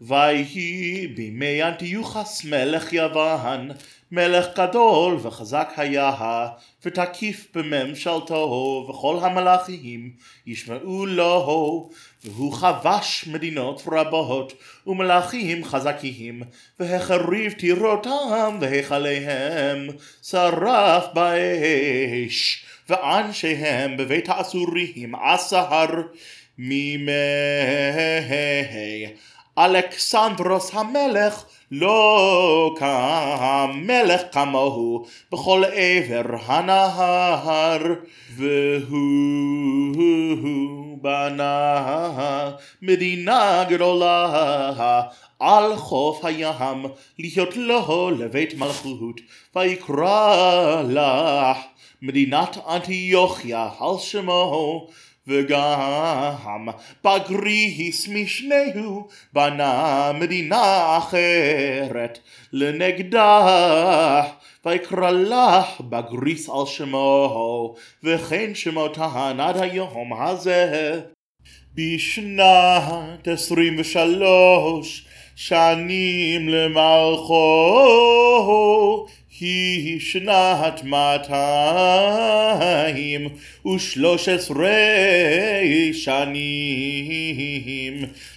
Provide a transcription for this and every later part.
ויהי בימי אנטיוכס מלך יוון, מלך גדול וחזק היה, ותקיף בממשלתו, וכל המלאכים ישמעו לו, והוא חבש מדינות רבות, ומלאכים חזקים, והחריב טירותם והיכליהם, שרף באש, ואנשיהם בבית האסורים עשר מימי אלכסנדרוס המלך לא כמלך כמוהו בכל עבר הנהר והוא בנה מדינה גדולה על חוף הים להיות לו לבית מלכות ויקרא לך מדינת אנטיוכיה על שמו וגם בגריס משנהו בנה מדינה אחרת. לנגדה ויקרא לה בגריס על שמו וכן שמותיהן עד היום הזה. בשנת עשרים ושלוש שנים למלכו היא שנת מאתיים ושלוש עשרה שנים.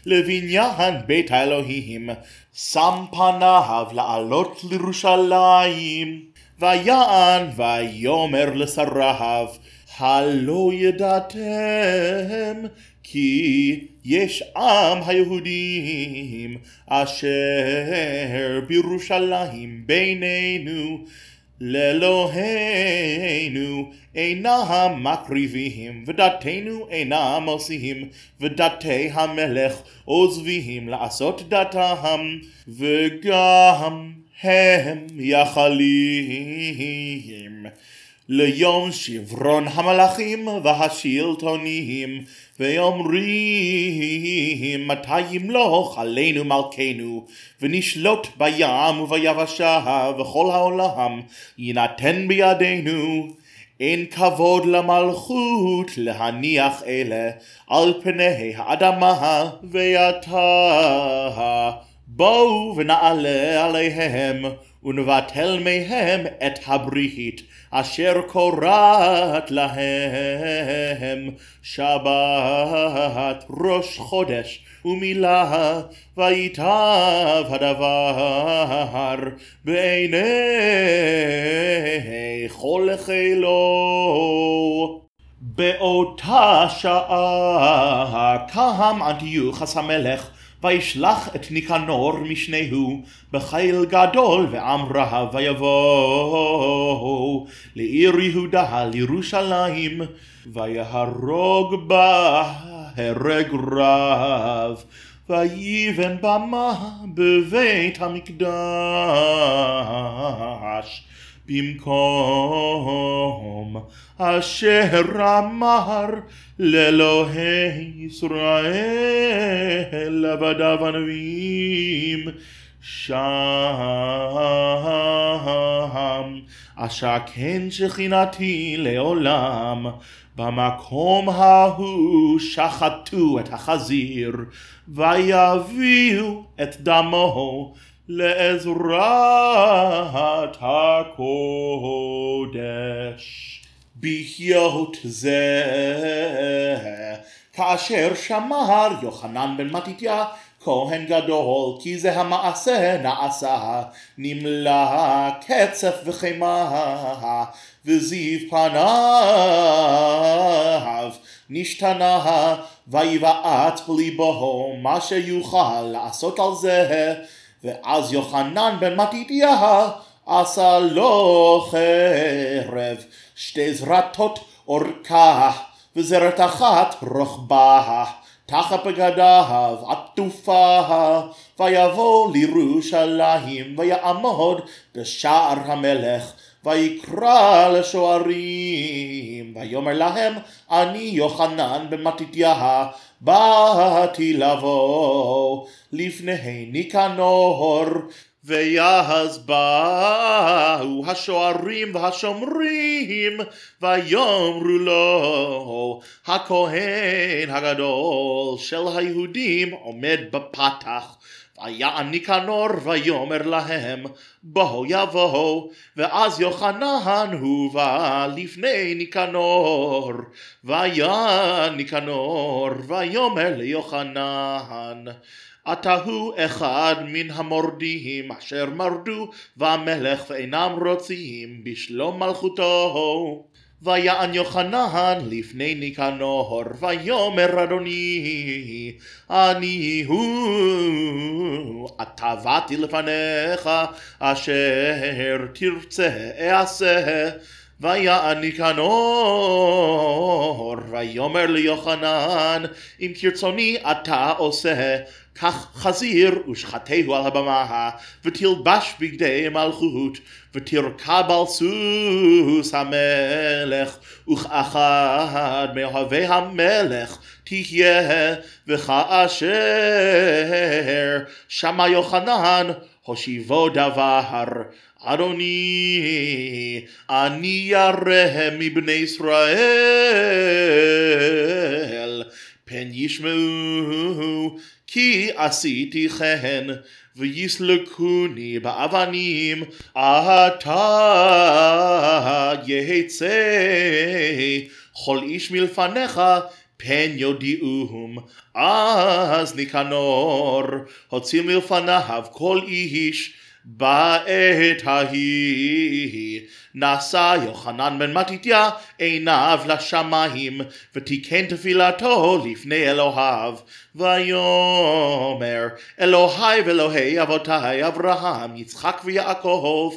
לבניין בית האלוהים שם פניו לעלות לירושלים. ויען ויאמר לשריו הלא ידעתם כי יש עם היהודים אשר בירושלים בינינו לאלוהינו אינם מקריבים ודתנו אינם עושים ודתי המלך עוזבים לעשות דתם וגם הם יכלים ליום שברון המלאכים והשלטונים ואומרים מתי ימלוך עלינו מלכנו ונשלוט בים וביבשה וכל העולם יינתן בידינו. אין כבוד למלכות להניח אלה על פני האדמה ועתה בואו ונעלה עליהם ונבטל מהם את הברית אשר קוראת להם. שבת ראש חודש ומילה ויטב הדבר בעיני כל חילו. באותה שעה קם אנטיוכס המלך וישלח את ניקנור משנהו בחיל גדול ועם רב ויבואו לעיר יהודה לירושלים ויהרוג בה הרג רב ויבן במה בבית המקדש במקום אשר אמר לאלוהי ישראל עבדיו הנביאים שם אשכן שכינתי לעולם במקום ההוא שחטו את החזיר ויביאו את דמו לעזרת הקודש. בהיות זה כאשר שמר יוחנן בן מתתיה כהן גדול כי זה המעשה נעשה נמלא קצף וחמה וזיו פניו נשתנה ויבעט בליבו מה שיוכל לעשות על זה ואז יוחנן בן מתתיה עשה לו חרב. שתי זרתות אורכה וזרת אחת רוחבה. תחת בגדיו עטופה ויבוא לירושלים ויעמוד בשער המלך ויקרא לשוערים ויאמר להם אני יוחנן בן מתתיה באתי לבוא לפני ניקנור ויעז באו השוערים והשומרים ויאמרו לו הכהן הגדול של היהודים עומד בפתח ויען ניקנור ויאמר להם בואו יבואו ואז יוחנן הובא לפני ניקנור. ויען ניקנור ויאמר ליוחנן אתה הוא אחד מן המורדים אשר מרדו והמלך ואינם רוצים בשלום מלכותו. ויען יוחנן לפני ניקנור ויאמר אדוני אני הוא אתה באתי לפניך אשר תרצה אעשה ויען ניקנור ויאמר ליוחנן אם כרצוני אתה עושה קח חזיר ושחטהו על הבמה, ותלבש בגדי מלכות, ותרכב על סוס המלך, וכאחד מאוהבי המלך תהיה, וכאשר שמע יוחנן, הושיבו דבר. אדוני, אני ירא מבני ישראל, פן ישמעו כי עשיתי כן, ויסלקוני באבנים, אתה יצא כל איש מלפניך, פן יודיעום. אז ניקנור, הוציא מלפניו כל איש, בעת ההיא נשא יוחנן בן מתתיה עיניו לשמיים ותיקן תפילתו לפני אלוהיו. ויאמר אלוהי ואלוהי אבותי אברהם יצחק ויעקב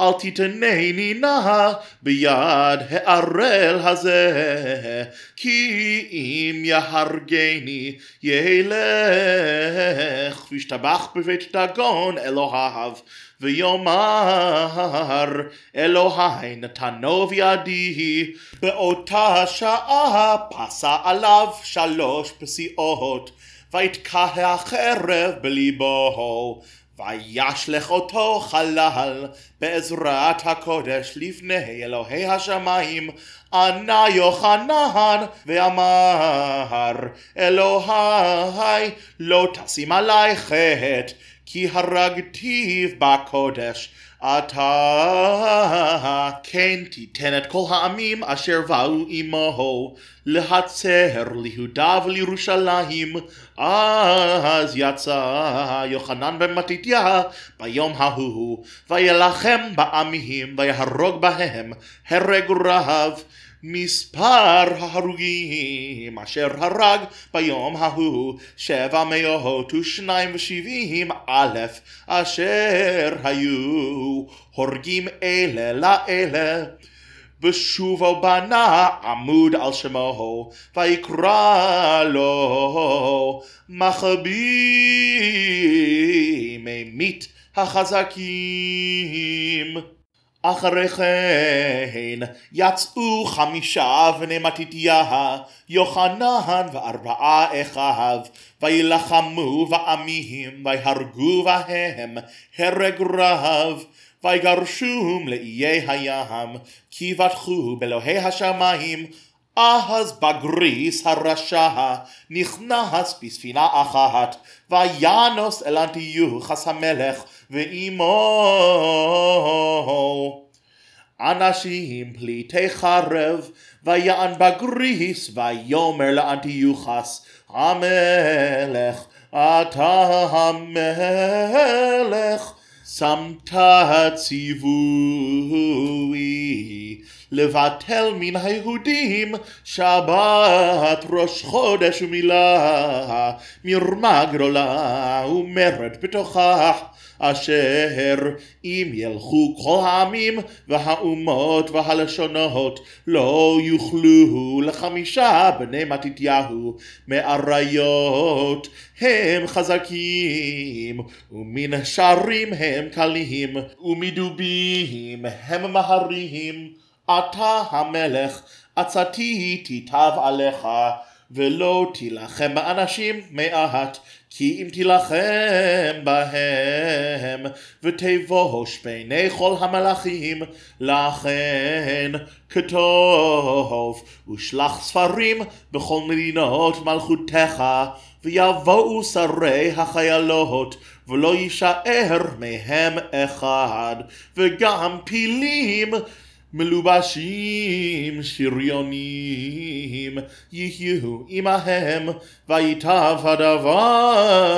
אל תיתנני נא ביד הערל הזה, כי אם יהרגני ילך וישתבח בבית דגון אלוהיו, ויאמר אלוהי נתנו בידי, באותה שעה פסה עליו שלוש פסיעות, ויתקע החרב בליבו. וישלך אותו חלל בעזרת הקודש לפני אלוהי השמיים ענה יוחנן ואמר אלוהי לא תשים עלי חטא כי הרגתיו בקודש אתה כן תיתן את כל העמים אשר באו עמו להצר ליהודה ולירושלים אז יצא יוחנן בן מתתיה ביום ההוא וילחם בעמים ויהרוג בהם הרג רב מספר ההרוגים אשר הרג ביום ההוא שבע מאות ושניים ושבעים אלף אשר היו הורגים אלה לאלה. בשובו בנה עמוד על שמו ויקרא לו מחבי ממית החזקים אחרי כן יצאו חמישה בני מתתיה, יוחנן וארבעה אחיו, וילחמו בעמים, ויהרגו בהם הרג רב, ויגרשום לאיי הים, כי בטחו באלוהי השמיים, אז בגריס הרשע נכנס בספינה אחת, וינוס אל אנטיוכס המלך ועמו. אנשים פליטי חרב, ויען בגריס, ויאמר לאנטיוכס, המלך, אתה המלך, שמת ציווי לבטל מן היהודים שבת ראש חודש ומילה מרמה גדולה ומרד בתוכך אשר אם ילכו כל העמים והאומות והלשונות לא יוכלו לחמישה בני מתתיהו מאריות הם חזקים ומן השערים הם קלים ומדובים הם מהרים אתה המלך עצתי תיטב עליך ולא תילחם באנשים מעט כי אם תילחם בהם, ותבוש בעיני כל המלאכים, לכן כתוב, ושלח ספרים בכל מדינות מלכותך, ויבואו שרי החיילות, ולא יישאר מהם אחד, וגם פילים מלובשים שריונים. יהיו עמהם ויטב הדבר.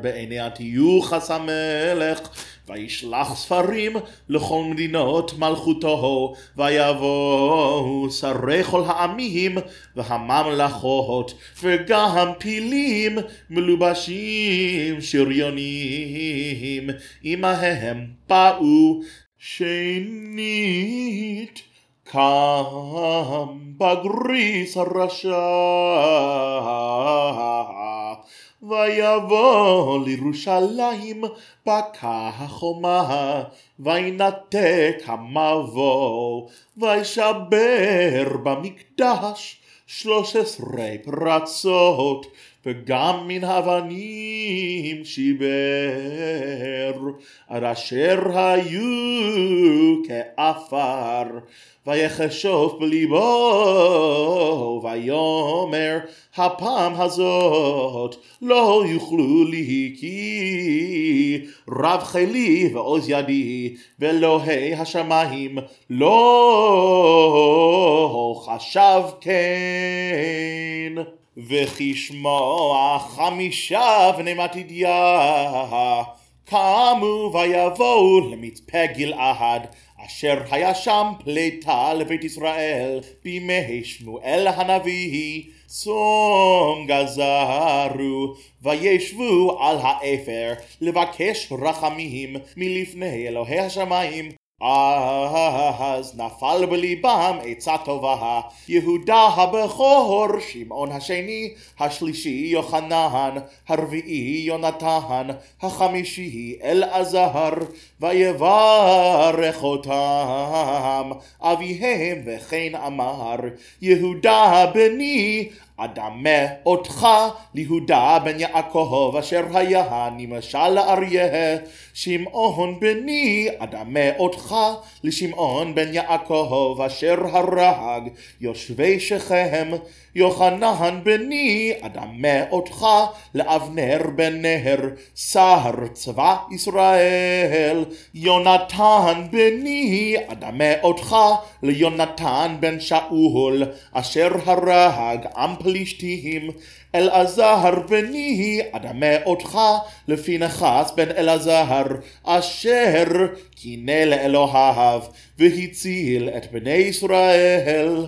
בעיני התיוחס המלך וישלח ספרים לכל מדינות מלכותו. ויבואו שרי כל העמים והממלכות וגם פילים מלובשים שריונים. עמהם באו שנית קם בגריס הרשע ויבוא לירושלים פקע החומה וינתק המבוא וישבר במקדש שלוש עשרה פרצות וגם מן אבנים שיבר אשר היו כעפר. ויחשוב בליבו ויאמר הפעם הזאת לא יוכלו לי כי רב חילי ועוז ידי ואלוהי השמיים לא חשב כן וכשמוע חמישה בני מתתיה קמו ויבואו למצפה גלעד אשר היה שם פליטה לבית ישראל בימי שמואל הנביא צום גזרו וישבו על האפר לבקש רחמים מלפני אלוהי השמיים אז נפל בליבם עצה טובה, יהודה הבכור, שמעון השני, השלישי יוחנן, הרביעי יונתן, החמישי אלעזר, ויברך אותם אביהם וכן אמר, יהודה בני אדמה אותך ליהודה בן יעקב אשר היה נמשל לאריה שמעון בני אדמה אותך לשמעון בן יעקב אשר הרג יושבי שכם. יוחנן בני אדמה אותך לאבנר בן נהר שר צבא ישראל. יונתן בני אדמה אותך ליונתן בן שאול אשר הרג עם פלישתים אלעזר בני אדמה אותך לפנחס בן אלעזר אשר קינא לאלוהיו והציל את בני ישראל.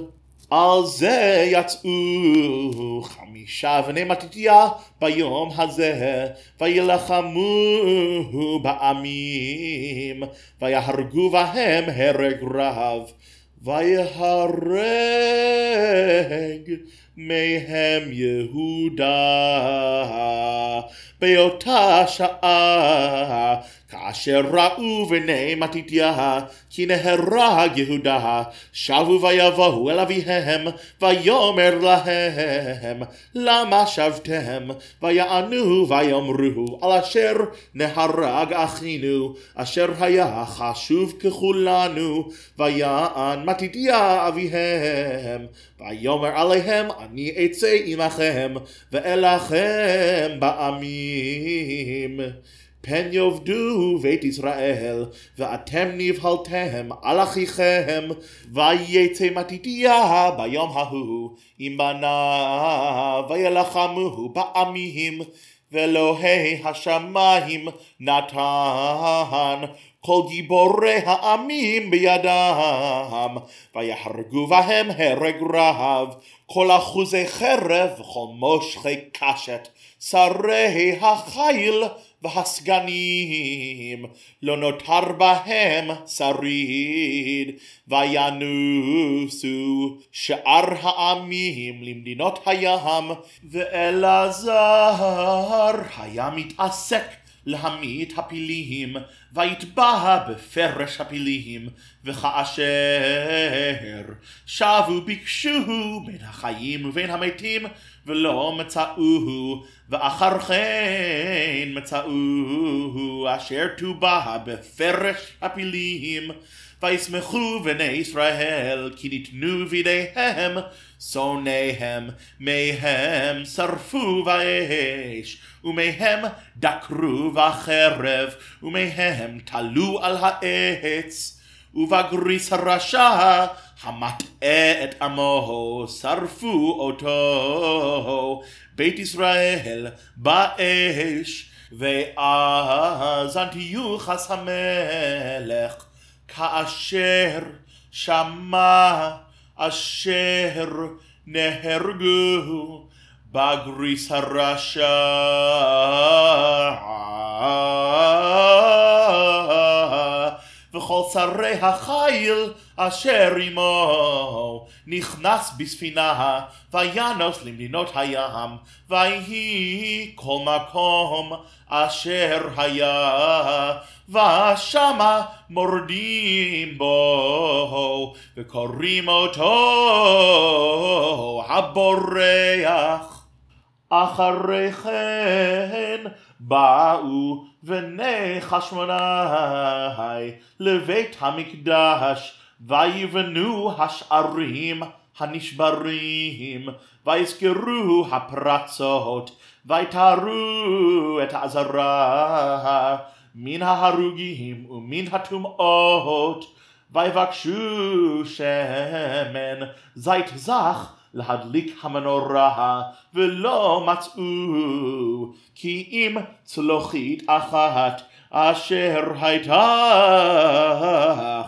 על זה יצאו חמישה בני מתתיה ביום הזה וילחמו בעמים ויהרגו בהם הרג רב ויהרג מהם יהודה באותה שעה כאשר ראו בני מתתיה כי נהרג יהודה שבו ויבואו אל אביהם ויאמר להם למה שבתם? ויענו ויאמרו על אשר נהרג אחינו אשר היה חשוב ככולנו ויען מתתיה אביהם ויאמר עליהם אני אצא עמכם ואלחם בעמים. פן יאבדו בית ישראל, ואתם נבהלתם על אחיכם, ויצא מתתיה ביום ההוא עם בניו, וילחמו בעמים, ואלוהי השמיים נתן כל גיבורי העמים בידם, ויהרגו בהם הרג רב, כל אחוזי חרב וכל מושכי קשת, שרי החיל והסגנים, לא נותר בהם שריד, וינוסו שאר העמים למדינות הים, ואלעזר היה מתעסק להמית הפילים, ויטבע בפרש הפילים, וכאשר שבו ביקשו בין החיים ובין המתים, ולא מצאוהו, ואחר כן מצאוהו, אשר טובע בפרש הפילים. וישמחו בני ישראל, כי ניתנו בידיהם שונאיהם, מהם שרפו באש, ומהם דקרו בחרב, ומהם תלו על העץ, ובגריס הרשע המטעה את עמו, שרפו אותו, בית ישראל באש, ואז אנטיוכס המלך כאשר שמע אשר נהרגו בגריס הרשע. וכל שרי החיל אשר עמו. נכנס בספינה וינוס למדינות הים ויהי כל מקום אשר היה ושמה מורדים בו וקוראים אותו הבורח אחרי כן באו בני חשמונאי לבית המקדש ויבנו השערים הנשברים ויזכרו הפרצות ויתארו את העזרה מן ההרוגים ומן הטומאות ויבקשו שמן זית זך להדליק המנורה ולא מצאו כי אם צלוחית אחת אשר הייתה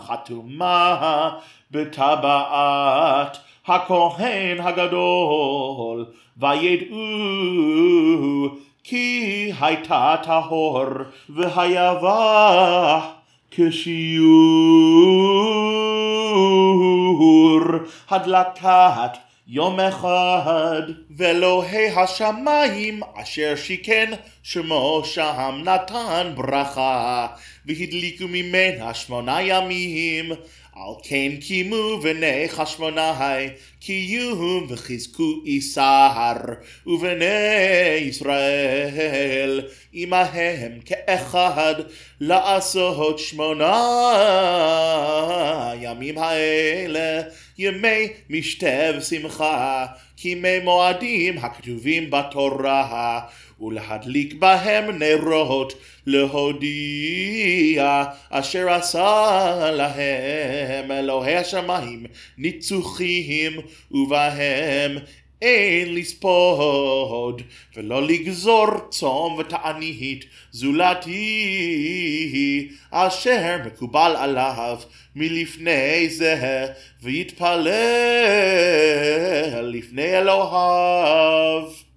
חתומה בטבעת הכהן הגדול וידעו כי הייתה טהור והיבה כשיעור הדלקת יום אחד, ואלוהי השמיים אשר שיכן שמו שם נתן ברכה, והדליקו ממנה שמונה ימים, על כן קיימו בני חשמונאי קיום וחזקו איסר ובני ישראל עמהם כאחד לעשות שמונה ימים האלה ימי משתה ושמחה כימי מועדים הכתובים בתורה ולהדליק בהם נרות להודיע אשר עשה להם. אלוהי השמיים ניצוחים ובהם אין לספוד ולא לגזור צום ותענית זולתי אשר מקובל עליו מלפני זה ויתפלל לפני אלוהיו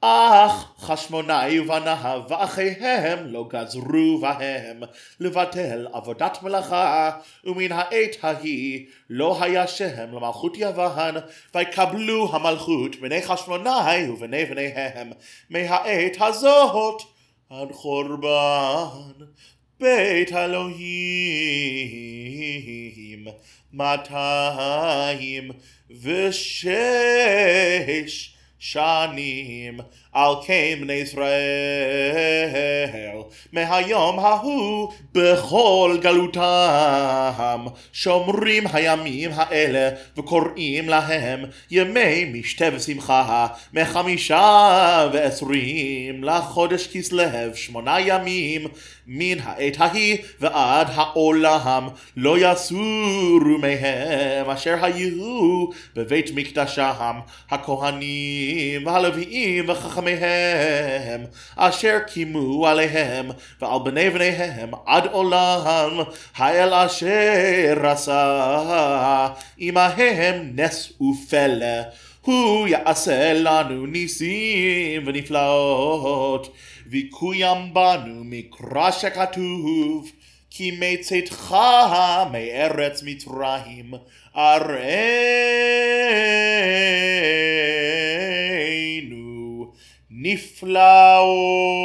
אך חשמונאי ובניו ואחיהם לא גזרו בהם. לבטל עבודת מלאכה ומן העת ההיא לא היה שם למלכות יוון ויקבלו המלכות בני חשמונאי ובני בניהם. מהעת הזאת עד חורבן בית אלוהים. מאתיים ושש שנים על כן בני ישראל מהיום ההוא בכל גלותם שומרים הימים האלה וקוראים להם ימי משתה ושמחה מחמישה ועשרים לחודש כסלו שמונה ימים מן העת ההיא ועד העולם לא יסורו מהם אשר היו בבית מקדשם הכהנים והלוויים וחכמיהם אשר קיימו עליהם ועל בני בניהם עד עולם האל אשר עשה. עמהם נס ופלא הוא יעשה לנו ניסים ונפלאות ויקוים בנו מקרא שכתוב כי מצאתך מארץ מצרים אראנו נפלאות